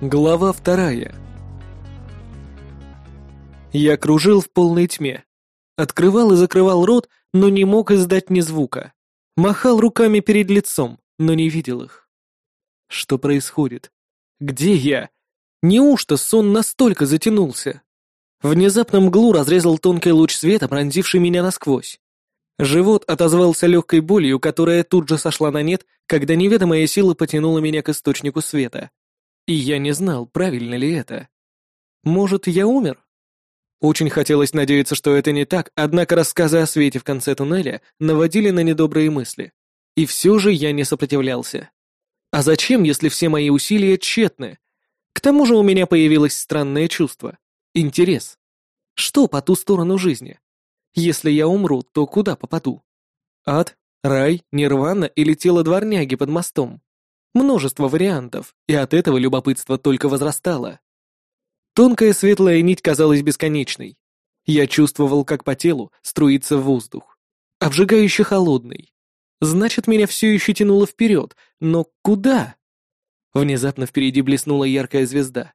Глава вторая. Я кружил в полной тьме. Открывал и закрывал рот, но не мог издать ни звука. Махал руками перед лицом, но не видел их. Что происходит? Где я? Неужто сон настолько затянулся? Внезапно мглу разрезал тонкий луч света, пронзивший меня насквозь. Живот отозвался легкой болью, которая тут же сошла на нет, когда неведомая сила потянула меня к источнику света. И я не знал, правильно ли это. Может, я умер? Очень хотелось надеяться, что это не так, однако рассказы о свете в конце туннеля наводили на недобрые мысли. И все же я не сопротивлялся. А зачем, если все мои усилия тщетны? К тому же у меня появилось странное чувство. Интерес. Что по ту сторону жизни? Если я умру, то куда попаду? Ад, рай, нирвана или тело дворняги под мостом? Множество вариантов, и от этого любопытство только возрастало. Тонкая светлая нить казалась бесконечной. Я чувствовал, как по телу струится воздух. Обжигающе холодный. Значит, меня все еще тянуло вперед, но куда? Внезапно впереди блеснула яркая звезда.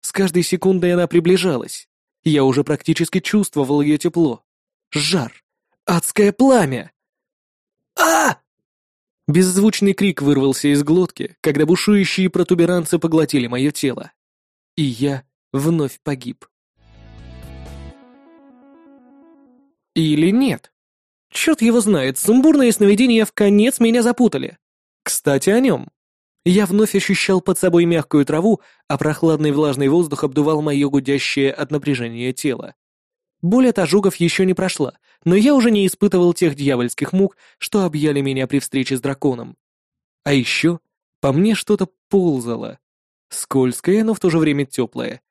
С каждой секундой она приближалась. Я уже практически чувствовал ее тепло. Жар. Адское пламя. а Беззвучный крик вырвался из глотки, когда бушующие протуберанцы поглотили мое тело. И я вновь погиб. Или нет? Черт его знает, сумбурные сновидения в конец меня запутали. Кстати, о нем. Я вновь ощущал под собой мягкую траву, а прохладный влажный воздух обдувал мое гудящее от напряжения тело. Боль от ожогов еще не прошла, но я уже не испытывал тех дьявольских мук, что объяли меня при встрече с драконом. А еще по мне что-то ползало. Скользкое, но в то же время теплое.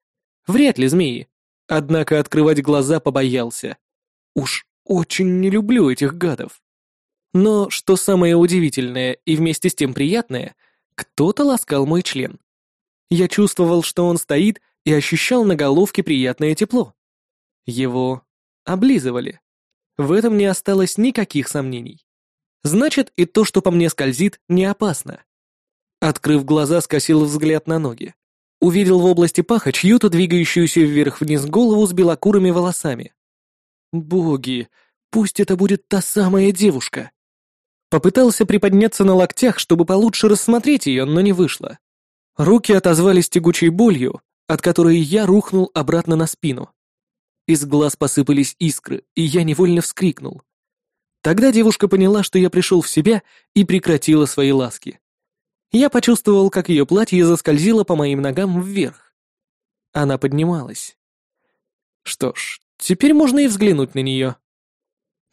Вряд ли змеи. Однако открывать глаза побоялся. Уж очень не люблю этих гадов. Но, что самое удивительное и вместе с тем приятное, кто-то ласкал мой член. Я чувствовал, что он стоит, и ощущал на головке приятное тепло. Его облизывали. В этом не осталось никаких сомнений. Значит, и то, что по мне скользит, не опасно. Открыв глаза, скосил взгляд на ноги. Увидел в области паха чью-то двигающуюся вверх-вниз голову с белокурыми волосами. Боги, пусть это будет та самая девушка. Попытался приподняться на локтях, чтобы получше рассмотреть ее, но не вышло. Руки отозвались тягучей болью, от которой я рухнул обратно на спину. Из глаз посыпались искры, и я невольно вскрикнул. Тогда девушка поняла, что я пришел в себя и прекратила свои ласки. Я почувствовал, как ее платье заскользило по моим ногам вверх. Она поднималась. Что ж, теперь можно и взглянуть на нее.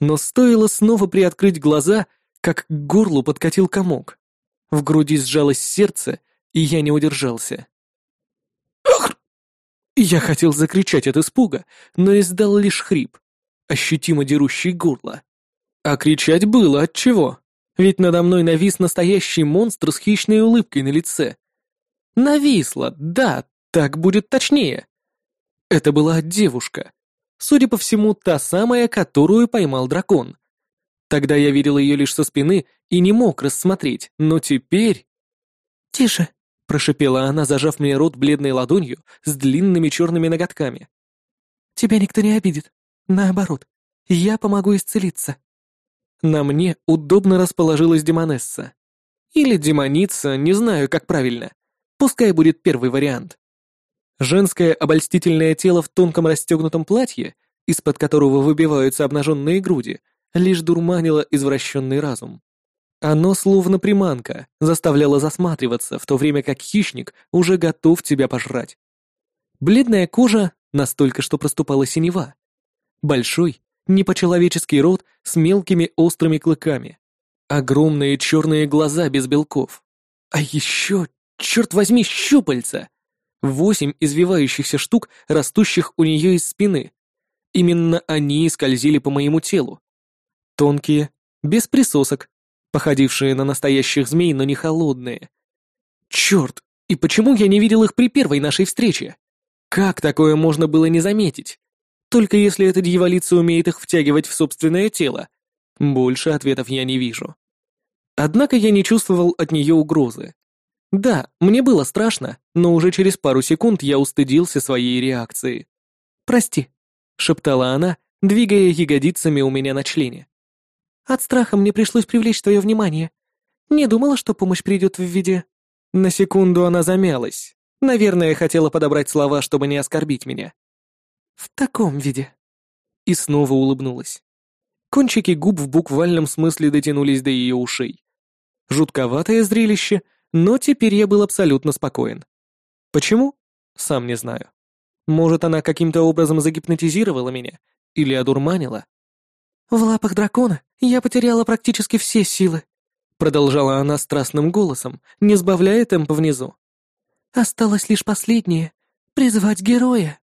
Но стоило снова приоткрыть глаза, как к горлу подкатил комок. В груди сжалось сердце, и я не удержался. Я хотел закричать от испуга, но издал лишь хрип, ощутимо дерущий горло. А кричать было от чего? Ведь надо мной навис настоящий монстр с хищной улыбкой на лице. Нависла, да, так будет точнее. Это была девушка. Судя по всему, та самая, которую поймал дракон. Тогда я видел ее лишь со спины и не мог рассмотреть, но теперь... «Тише», — прошипела она, зажав мне рот бледной ладонью с длинными черными ноготками. «Тебя никто не обидит. Наоборот, я помогу исцелиться». На мне удобно расположилась демонесса. Или демоница, не знаю, как правильно. Пускай будет первый вариант. Женское обольстительное тело в тонком расстегнутом платье, из-под которого выбиваются обнаженные груди, лишь дурманило извращенный разум. Оно словно приманка, заставляло засматриваться, в то время как хищник уже готов тебя пожрать. Бледная кожа настолько, что проступала синева. Большой, не по-человеческий рот с мелкими острыми клыками. Огромные черные глаза без белков. А еще, черт возьми, щупальца! Восемь извивающихся штук, растущих у нее из спины. Именно они скользили по моему телу. Тонкие, без присосок, походившие на настоящих змей, но не холодные. Черт, и почему я не видел их при первой нашей встрече? Как такое можно было не заметить? Только если эта дьяволица умеет их втягивать в собственное тело. Больше ответов я не вижу. Однако я не чувствовал от нее угрозы. Да, мне было страшно, но уже через пару секунд я устыдился своей реакции. «Прости», — шептала она, двигая ягодицами у меня на члене. «От страха мне пришлось привлечь твое внимание. Не думала, что помощь придет в виде...» На секунду она замялась. Наверное, хотела подобрать слова, чтобы не оскорбить меня. «В таком виде». И снова улыбнулась. Кончики губ в буквальном смысле дотянулись до ее ушей. Жутковатое зрелище, но теперь я был абсолютно спокоен. Почему? Сам не знаю. Может, она каким-то образом загипнотизировала меня или одурманила? «В лапах дракона я потеряла практически все силы», продолжала она страстным голосом, не сбавляя темпа внизу. «Осталось лишь последнее — призвать героя».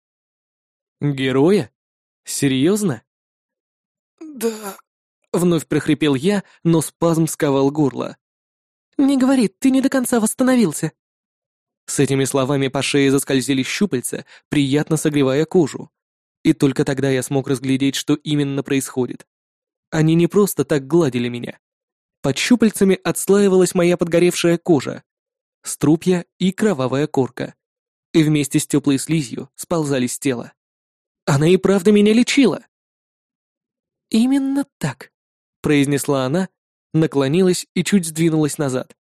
«Героя? Серьезно?» «Да...» — вновь прохрипел я, но спазм сковал горло. «Не говори, ты не до конца восстановился». С этими словами по шее заскользили щупальца, приятно согревая кожу. И только тогда я смог разглядеть, что именно происходит. Они не просто так гладили меня. Под щупальцами отслаивалась моя подгоревшая кожа, струпья и кровавая корка. И вместе с теплой слизью сползали с тела. Она и правда меня лечила. «Именно так», — произнесла она, наклонилась и чуть сдвинулась назад.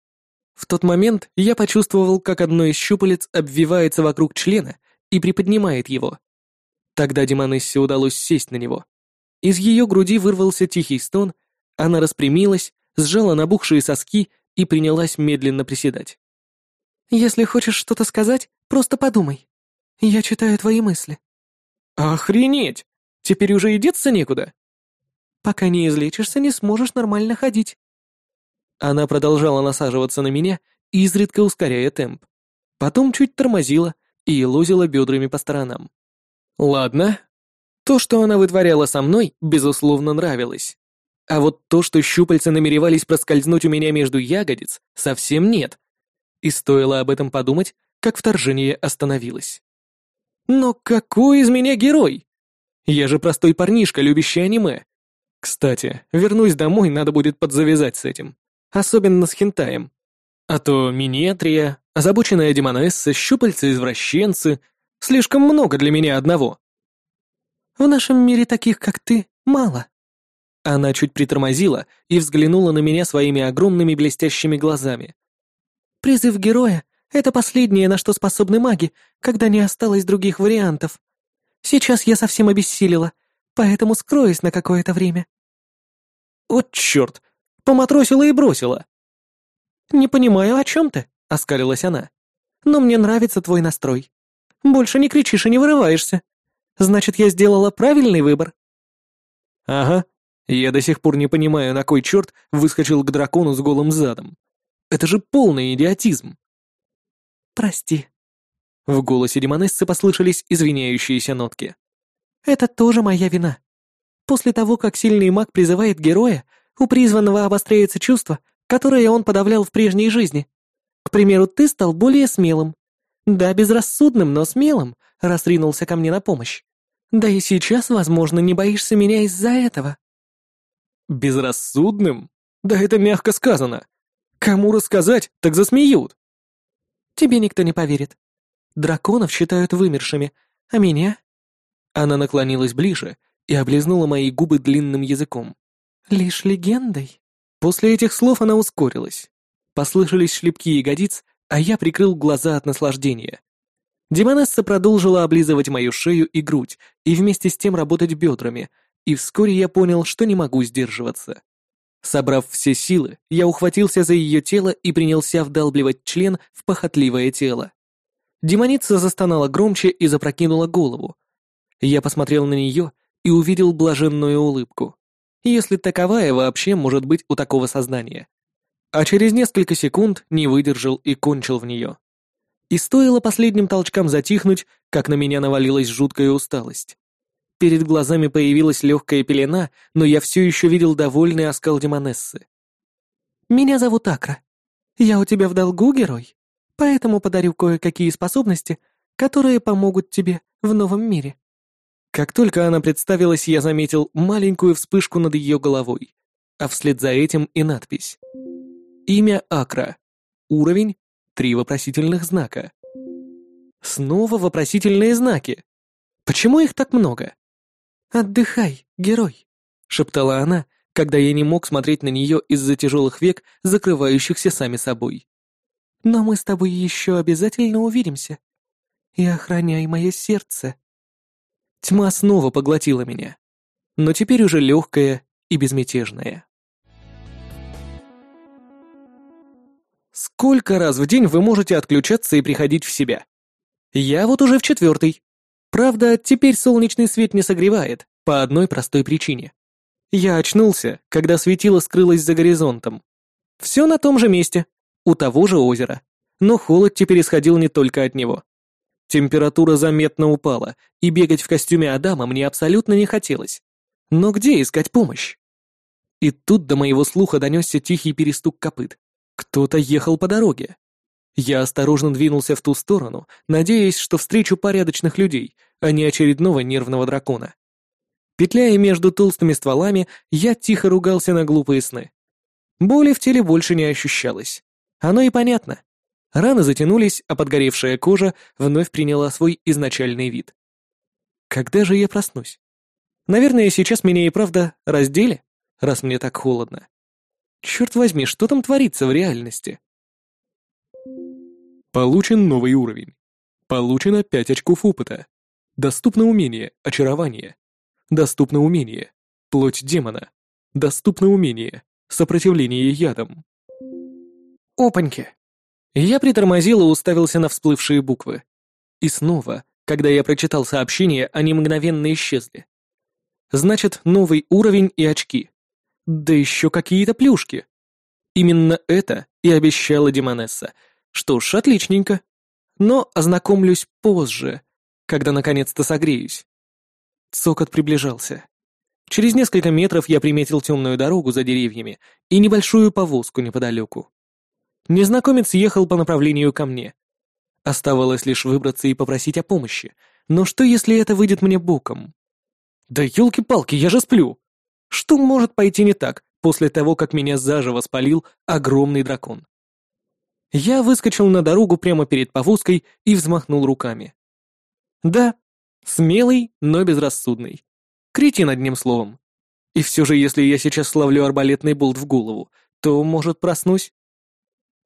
В тот момент я почувствовал, как одно из щупалец обвивается вокруг члена и приподнимает его. Тогда Демонессе удалось сесть на него. Из ее груди вырвался тихий стон, она распрямилась, сжала набухшие соски и принялась медленно приседать. «Если хочешь что-то сказать, просто подумай. Я читаю твои мысли». «Охренеть! Теперь уже и деться некуда!» Пока не излечишься, не сможешь нормально ходить». Она продолжала насаживаться на меня, изредка ускоряя темп. Потом чуть тормозила и лозила бедрами по сторонам. Ладно. То, что она вытворяла со мной, безусловно, нравилось. А вот то, что щупальца намеревались проскользнуть у меня между ягодиц, совсем нет. И стоило об этом подумать, как вторжение остановилось. Но какой из меня герой? Я же простой парнишка, любящий аниме, кстати, вернусь домой, надо будет подзавязать с этим. Особенно с хентаем. А то минетрия, озабоченная демонесса, щупальца-извращенцы. Слишком много для меня одного. В нашем мире таких, как ты, мало. Она чуть притормозила и взглянула на меня своими огромными блестящими глазами. Призыв героя — это последнее, на что способны маги, когда не осталось других вариантов. Сейчас я совсем обессилила, поэтому скроюсь на какое-то время». «От черт! Поматросила и бросила!» «Не понимаю, о чем ты?» — оскалилась она. «Но мне нравится твой настрой. Больше не кричишь и не вырываешься. Значит, я сделала правильный выбор». «Ага. Я до сих пор не понимаю, на кой черт выскочил к дракону с голым задом. Это же полный идиотизм». «Прости». В голосе демонессы послышались извиняющиеся нотки. Это тоже моя вина. После того, как сильный маг призывает героя, у призванного обостряется чувство, которое он подавлял в прежней жизни. К примеру, ты стал более смелым. Да, безрассудным, но смелым, раз ринулся ко мне на помощь. Да и сейчас, возможно, не боишься меня из-за этого. Безрассудным? Да это мягко сказано. Кому рассказать, так засмеют. Тебе никто не поверит. Драконов считают вымершими, а меня она наклонилась ближе и облизнула мои губы длинным языком. «Лишь легендой». После этих слов она ускорилась. Послышались шлепки ягодиц, а я прикрыл глаза от наслаждения. Демонесса продолжила облизывать мою шею и грудь, и вместе с тем работать бедрами, и вскоре я понял, что не могу сдерживаться. Собрав все силы, я ухватился за ее тело и принялся вдалбливать член в похотливое тело. Демоница застонала громче и запрокинула голову, я посмотрел на нее и увидел блаженную улыбку. Если таковая вообще может быть у такого сознания. А через несколько секунд не выдержал и кончил в нее. И стоило последним толчкам затихнуть, как на меня навалилась жуткая усталость. Перед глазами появилась легкая пелена, но я все еще видел довольный оскал Демонессы. «Меня зовут Акра. Я у тебя в долгу, герой, поэтому подарю кое-какие способности, которые помогут тебе в новом мире». Как только она представилась, я заметил маленькую вспышку над ее головой, а вслед за этим и надпись. Имя Акра. Уровень три вопросительных знака. Снова вопросительные знаки. Почему их так много? «Отдыхай, герой», — шептала она, когда я не мог смотреть на нее из-за тяжелых век, закрывающихся сами собой. «Но мы с тобой еще обязательно увидимся. И охраняй мое сердце». Тьма снова поглотила меня, но теперь уже легкая и безмятежная. Сколько раз в день вы можете отключаться и приходить в себя? Я вот уже в четвертый. Правда, теперь солнечный свет не согревает, по одной простой причине. Я очнулся, когда светило скрылось за горизонтом. Все на том же месте, у того же озера. Но холод теперь исходил не только от него. Температура заметно упала, и бегать в костюме Адама мне абсолютно не хотелось. Но где искать помощь? И тут до моего слуха донесся тихий перестук копыт. Кто-то ехал по дороге. Я осторожно двинулся в ту сторону, надеясь, что встречу порядочных людей, а не очередного нервного дракона. Петляя между толстыми стволами, я тихо ругался на глупые сны. Боли в теле больше не ощущалось. Оно и понятно. Раны затянулись, а подгоревшая кожа вновь приняла свой изначальный вид. Когда же я проснусь? Наверное, сейчас меня и правда раздели, раз мне так холодно. Черт возьми, что там творится в реальности? Получен новый уровень. Получено 5 очков опыта. Доступно умение «Очарование». Доступно умение «Плоть демона». Доступно умение «Сопротивление ядам». Опаньки! Я притормозил и уставился на всплывшие буквы. И снова, когда я прочитал сообщение, они мгновенно исчезли. Значит, новый уровень и очки. Да еще какие-то плюшки. Именно это и обещала Демонесса. Что ж, отличненько. Но ознакомлюсь позже, когда наконец-то согреюсь. Цокот приближался. Через несколько метров я приметил темную дорогу за деревьями и небольшую повозку неподалеку. Незнакомец ехал по направлению ко мне. Оставалось лишь выбраться и попросить о помощи. Но что, если это выйдет мне боком? Да елки-палки, я же сплю! Что может пойти не так после того, как меня заживо спалил огромный дракон? Я выскочил на дорогу прямо перед повозкой и взмахнул руками. Да, смелый, но безрассудный. Кретин одним словом. И все же, если я сейчас славлю арбалетный болт в голову, то, может, проснусь?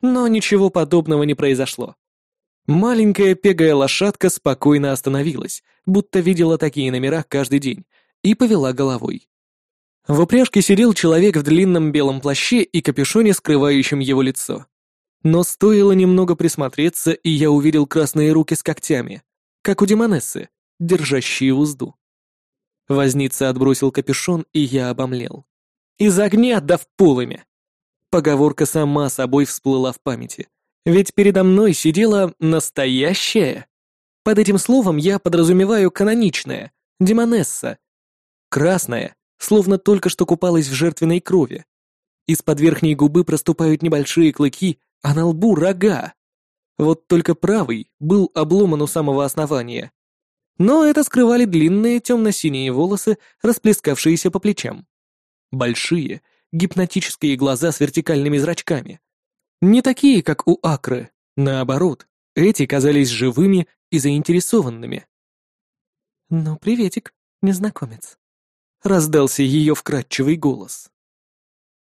Но ничего подобного не произошло. Маленькая пегая лошадка спокойно остановилась, будто видела такие номера каждый день, и повела головой. В упряжке сидел человек в длинном белом плаще и капюшоне, скрывающем его лицо. Но стоило немного присмотреться, и я увидел красные руки с когтями, как у демонессы, держащие узду. Возница отбросил капюшон, и я обомлел. «Из огня да в полыми!» Поговорка сама собой всплыла в памяти. Ведь передо мной сидела настоящая. Под этим словом я подразумеваю каноничная, демонесса. Красная, словно только что купалась в жертвенной крови. Из-под верхней губы проступают небольшие клыки, а на лбу рога. Вот только правый был обломан у самого основания. Но это скрывали длинные темно-синие волосы, расплескавшиеся по плечам. Большие, гипнотические глаза с вертикальными зрачками. Не такие, как у Акры, наоборот, эти казались живыми и заинтересованными. «Ну, приветик, незнакомец», раздался ее вкрадчивый голос.